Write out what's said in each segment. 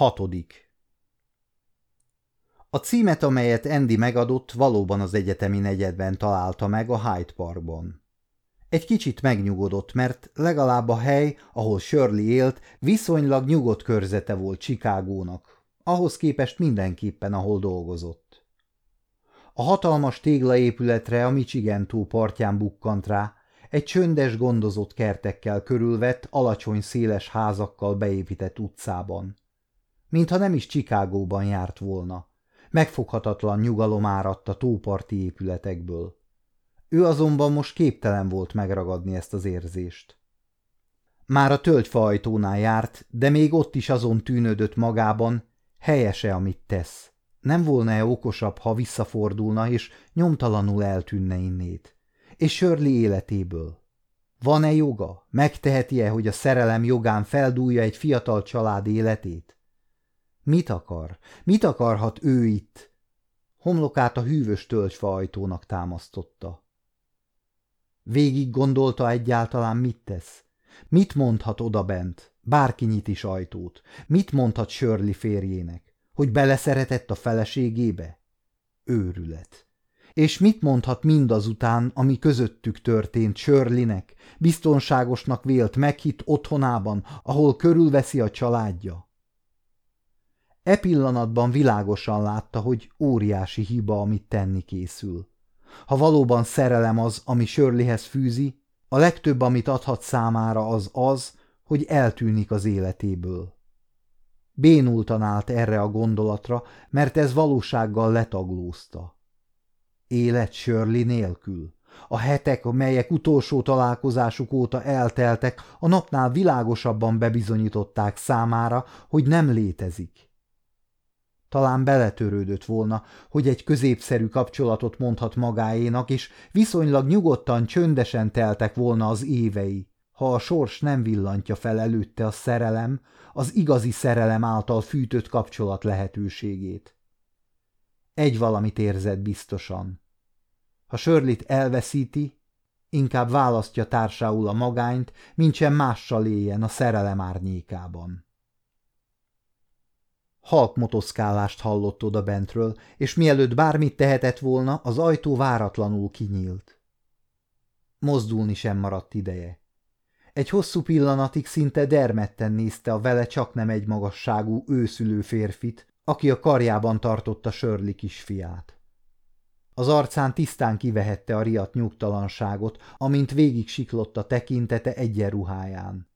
Hatodik A címet, amelyet Andy megadott, valóban az egyetemi negyedben találta meg a Hyde Parkban. Egy kicsit megnyugodott, mert legalább a hely, ahol Shirley élt, viszonylag nyugodt körzete volt Chicagónak, ahhoz képest mindenképpen, ahol dolgozott. A hatalmas téglaépületre a Michigan tó partján bukkant rá, egy csöndes, gondozott kertekkel körülvett, alacsony, széles házakkal beépített utcában. Mintha nem is Csikágóban járt volna. Megfoghatatlan nyugalom áradt a tóparti épületekből. Ő azonban most képtelen volt megragadni ezt az érzést. Már a tölgyfaajtónál járt, de még ott is azon tűnődött magában, helyese, amit tesz. Nem volna-e okosabb, ha visszafordulna és nyomtalanul eltűnne innét? És Shirley életéből? Van-e joga? Megteheti-e, hogy a szerelem jogán feldúlja egy fiatal család életét? Mit akar? Mit akarhat ő itt? Homlokát a hűvös tölcsfa ajtónak támasztotta. Végig gondolta egyáltalán, mit tesz? Mit mondhat odabent? Bárki nyit is ajtót. Mit mondhat Shirley férjének? Hogy beleszeretett a feleségébe? Őrület. És mit mondhat mindazután, ami közöttük történt Shirleynek, biztonságosnak vélt meghitt otthonában, ahol körülveszi a családja? E pillanatban világosan látta, hogy óriási hiba, amit tenni készül. Ha valóban szerelem az, ami Shirleyhez fűzi, a legtöbb, amit adhat számára az az, hogy eltűnik az életéből. Bénultan állt erre a gondolatra, mert ez valósággal letaglózta. Élet Shirley nélkül. A hetek, melyek utolsó találkozásuk óta elteltek, a napnál világosabban bebizonyították számára, hogy nem létezik. Talán beletörődött volna, hogy egy középszerű kapcsolatot mondhat magáénak, és viszonylag nyugodtan, csöndesen teltek volna az évei, ha a sors nem villantja fel előtte a szerelem, az igazi szerelem által fűtött kapcsolat lehetőségét. Egy valamit érzett biztosan. Ha Sörlit elveszíti, inkább választja társául a magányt, mintsem mással éljen a szerelem árnyékában. Halk motoszkálást hallott oda bentről, és mielőtt bármit tehetett volna, az ajtó váratlanul kinyílt. Mozdulni sem maradt ideje. Egy hosszú pillanatig szinte dermedten nézte a vele csak nem egy magasságú őszülő férfit, aki a karjában tartotta Sörli kisfiát. Az arcán tisztán kivehette a riadt nyugtalanságot, amint végig siklott a tekintete egyenruháján.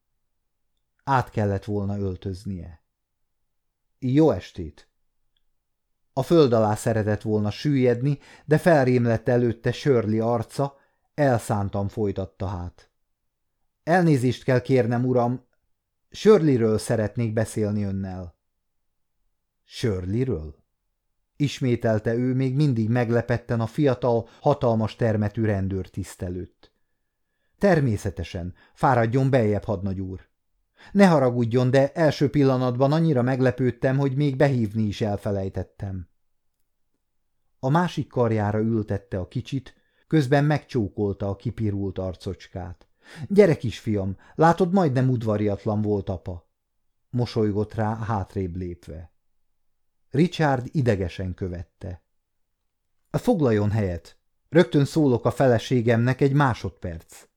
Át kellett volna öltöznie. Jó estét! A föld alá szeretett volna süllyedni, de felrémlett előtte Sörli arca, elszántan folytatta hát. Elnézést kell kérnem, uram, Sörliről szeretnék beszélni önnel. Sörliről? Ismételte ő még mindig meglepetten a fiatal, hatalmas termetű rendőrtiszt előtt. Természetesen, fáradjon beljebb, hadnagy úr. Ne haragudjon, de első pillanatban annyira meglepődtem, hogy még behívni is elfelejtettem. A másik karjára ültette a kicsit, közben megcsókolta a kipirult arcocskát. Gyere, kisfiam, látod, majdnem udvariatlan volt apa. Mosolygott rá hátrébb lépve. Richard idegesen követte. Foglaljon helyet. Rögtön szólok a feleségemnek egy másodperc.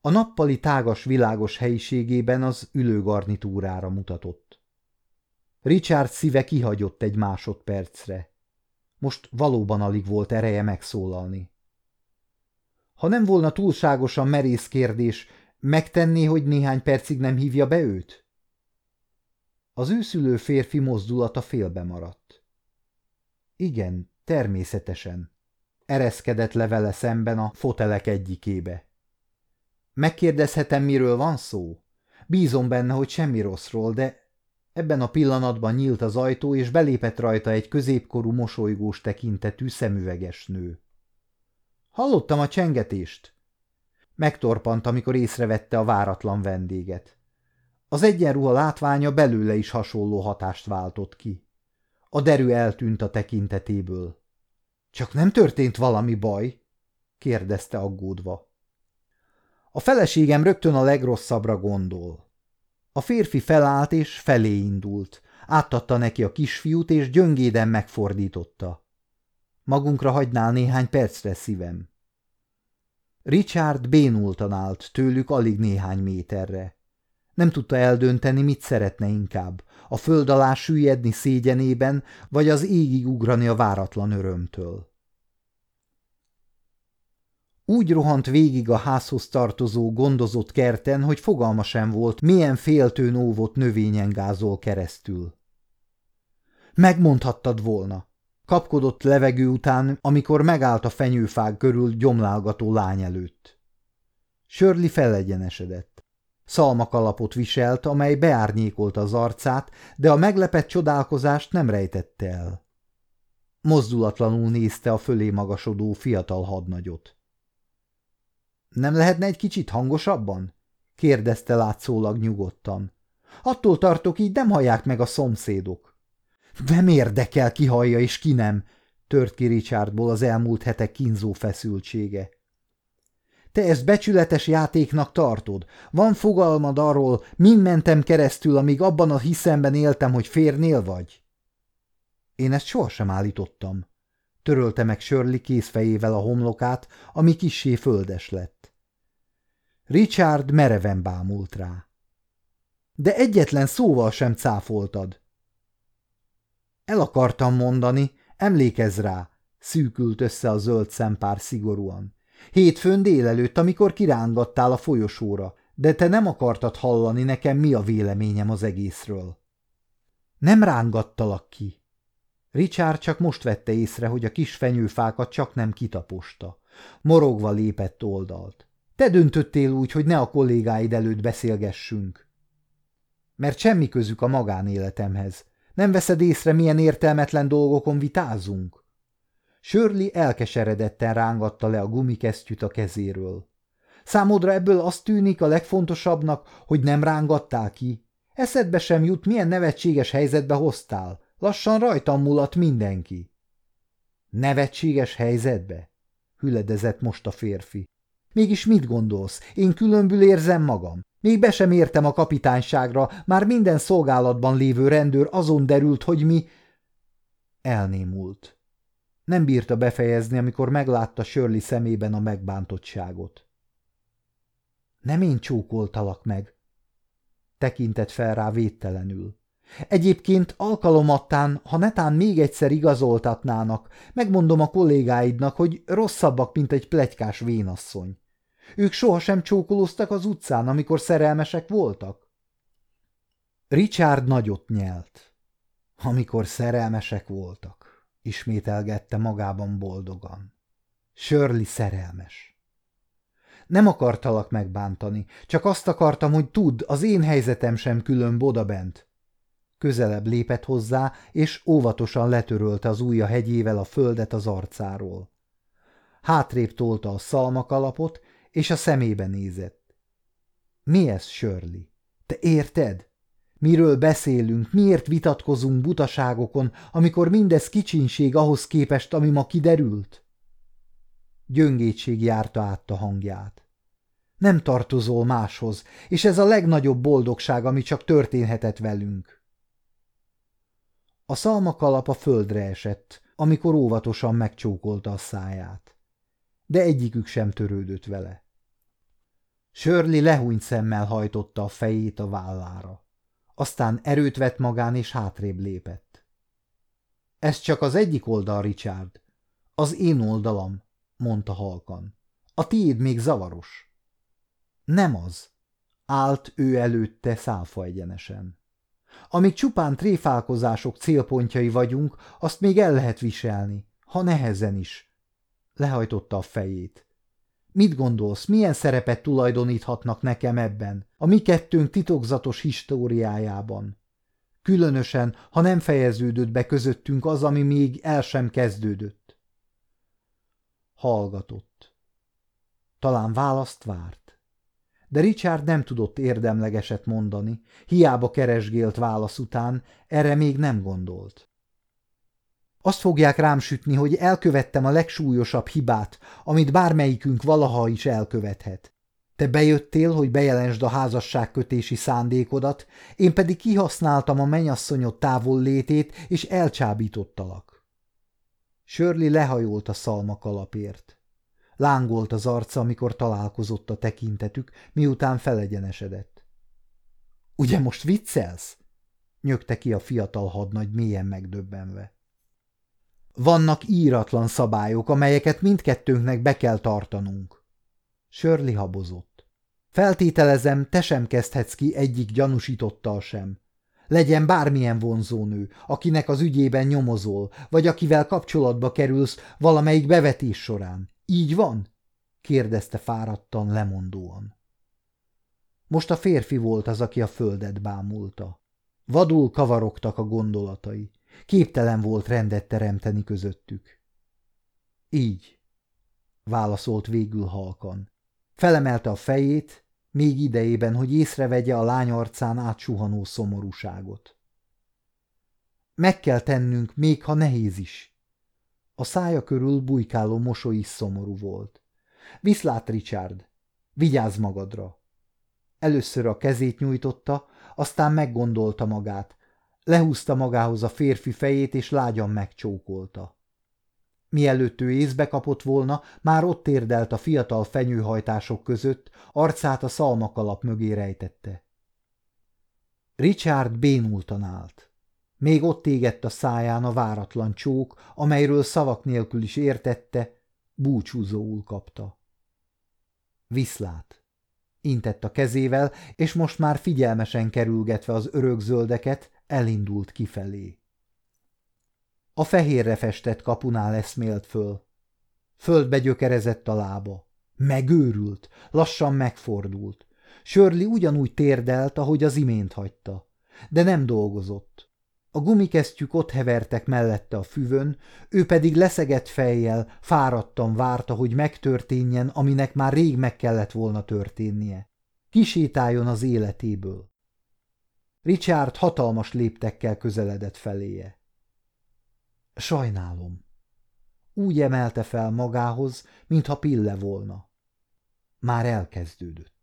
A nappali tágas világos helyiségében az ülőgarnitúrára mutatott. Richard szíve kihagyott egy másodpercre. Most valóban alig volt ereje megszólalni. Ha nem volna túlságosan merész kérdés, megtenné, hogy néhány percig nem hívja be őt? Az őszülő férfi mozdulata félbe maradt. Igen, természetesen. Ereszkedett le vele szemben a fotelek egyikébe. Megkérdezhetem, miről van szó? Bízom benne, hogy semmi rosszról, de ebben a pillanatban nyílt az ajtó, és belépett rajta egy középkorú mosolygós tekintetű szemüveges nő. Hallottam a csengetést. Megtorpant, amikor észrevette a váratlan vendéget. Az egyenruha látványa belőle is hasonló hatást váltott ki. A derű eltűnt a tekintetéből. Csak nem történt valami baj? kérdezte aggódva. A feleségem rögtön a legrosszabbra gondol. A férfi felállt és felé indult. Áttatta neki a kisfiút, és gyöngéden megfordította. Magunkra hagynál néhány percre, szívem. Richard bénultan állt tőlük alig néhány méterre. Nem tudta eldönteni, mit szeretne inkább, a föld alá süllyedni szégyenében, vagy az égig ugrani a váratlan örömtől. Úgy rohant végig a házhoz tartozó gondozott kerten, hogy fogalma sem volt, milyen féltőn óvott növényen gázol keresztül. Megmondhattad volna. Kapkodott levegő után, amikor megállt a fenyőfág körül gyomlálgató lány előtt. Sörli felegyenesedett. Szalmakalapot viselt, amely beárnyékolta az arcát, de a meglepett csodálkozást nem rejtette el. Mozdulatlanul nézte a fölé magasodó fiatal hadnagyot. Nem lehetne egy kicsit hangosabban? kérdezte látszólag nyugodtan. Attól tartok, így nem hallják meg a szomszédok. Nem érdekel, ki hallja és ki nem, tört ki Richardból az elmúlt hetek kínzó feszültsége. Te ezt becsületes játéknak tartod? Van fogalmad arról, mind mentem keresztül, amíg abban a hiszemben éltem, hogy férnél vagy? Én ezt sohasem állítottam. Törölte meg Shirley kézfejével a homlokát, ami kissé földes lett. Richard mereven bámult rá. De egyetlen szóval sem cáfoltad. El akartam mondani, emlékezz rá, szűkült össze a zöld szempár szigorúan. Hétfőn délelőtt, amikor kirángattál a folyosóra, de te nem akartad hallani nekem, mi a véleményem az egészről. Nem rángattalak ki. Richard csak most vette észre, hogy a kis fenyőfákat csak nem kitaposta. Morogva lépett oldalt. Te döntöttél úgy, hogy ne a kollégáid előtt beszélgessünk. Mert semmi közük a magánéletemhez. Nem veszed észre, milyen értelmetlen dolgokon vitázunk? Sörli elkeseredetten rángatta le a gumikesztyűt a kezéről. Számodra ebből azt tűnik a legfontosabbnak, hogy nem rángattál ki? Eszedbe sem jut, milyen nevetséges helyzetbe hoztál. Lassan rajtam mulat mindenki. Nevetséges helyzetbe? Hüledezett most a férfi. Mégis mit gondolsz? Én különbül érzem magam. Még be sem értem a kapitányságra, már minden szolgálatban lévő rendőr azon derült, hogy mi... Elnémult. Nem bírta befejezni, amikor meglátta Shirley szemében a megbántottságot. Nem én csókoltalak meg. Tekintett fel rá védtelenül. Egyébként alkalomattán, ha netán még egyszer igazoltatnának, megmondom a kollégáidnak, hogy rosszabbak, mint egy plegykás vénasszony. Ők sohasem csókolóztak az utcán, amikor szerelmesek voltak? Richard nagyot nyelt. Amikor szerelmesek voltak, ismételgette magában boldogan. Shirley szerelmes. Nem akartalak megbántani, csak azt akartam, hogy tudd, az én helyzetem sem külön bodabent. Közelebb lépett hozzá, és óvatosan letörölte az ujja hegyével a földet az arcáról. Hátrébb tolta a szalmakalapot, és a szemébe nézett. Mi ez, Shirley? Te érted? Miről beszélünk, miért vitatkozunk butaságokon, amikor mindez kicsinség ahhoz képest, ami ma kiderült? Gyöngétség járta át a hangját. Nem tartozol máshoz, és ez a legnagyobb boldogság, ami csak történhetett velünk. A szalmakalap a földre esett, amikor óvatosan megcsókolta a száját de egyikük sem törődött vele. Sörli lehúnyt szemmel hajtotta a fejét a vállára. Aztán erőt vett magán, és hátrébb lépett. Ez csak az egyik oldal, Richard. Az én oldalam, mondta halkan. A tiéd még zavaros. Nem az. Állt ő előtte szálfa egyenesen. Amíg csupán tréfálkozások célpontjai vagyunk, azt még el lehet viselni, ha nehezen is, Lehajtotta a fejét. Mit gondolsz, milyen szerepet tulajdoníthatnak nekem ebben, a mi kettőnk titokzatos históriájában? Különösen, ha nem fejeződött be közöttünk az, ami még el sem kezdődött. Hallgatott. Talán választ várt. De Richard nem tudott érdemlegeset mondani, hiába keresgélt válasz után, erre még nem gondolt. Azt fogják rám sütni, hogy elkövettem a legsúlyosabb hibát, amit bármelyikünk valaha is elkövethet. Te bejöttél, hogy bejelentsd a házasságkötési szándékodat, én pedig kihasználtam a menyasszonyod távol létét, és elcsábítottalak. Sörli lehajolt a szalma kalapért. Lángolt az arca, amikor találkozott a tekintetük, miután felegyenesedett. – Ugye most viccelsz? – nyögte ki a fiatal hadnagy mélyen megdöbbenve. Vannak íratlan szabályok, amelyeket mindkettőnknek be kell tartanunk. Sörli habozott. Feltételezem, te sem kezdhetsz ki egyik gyanúsítottal sem. Legyen bármilyen vonzónő, akinek az ügyében nyomozol, vagy akivel kapcsolatba kerülsz valamelyik bevetés során. Így van? kérdezte fáradtan, lemondóan. Most a férfi volt az, aki a földet bámulta. Vadul kavarogtak a gondolatai. Képtelen volt rendet teremteni közöttük. Így, válaszolt végül halkan. Felemelte a fejét, még idejében, hogy észrevegye a lány arcán átsuhanó szomorúságot. Meg kell tennünk, még ha nehéz is. A szája körül bujkáló mosoly is szomorú volt. Viszlát, Richard! Vigyázz magadra! Először a kezét nyújtotta, aztán meggondolta magát, Lehúzta magához a férfi fejét, és lágyan megcsókolta. Mielőtt ő észbe kapott volna, már ott térdelt a fiatal fenyőhajtások között, arcát a szalmakalap mögé rejtette. Richard bénultan állt. Még ott égett a száján a váratlan csók, amelyről szavak nélkül is értette, búcsúzóul kapta. Viszlát! Intett a kezével, és most már figyelmesen kerülgetve az örökzöldeket, elindult kifelé. A fehérre festett kapunál eszmélt föl. Földbe gyökerezett a lába. Megőrült, lassan megfordult. Sörli ugyanúgy térdelt, ahogy az imént hagyta. De nem dolgozott. A gumikesztyűk ott hevertek mellette a füvön, ő pedig leszegett fejjel, fáradtan várta, hogy megtörténjen, aminek már rég meg kellett volna történnie. Kisétáljon az életéből. Richard hatalmas léptekkel közeledett feléje. Sajnálom. Úgy emelte fel magához, mintha pille volna. Már elkezdődött.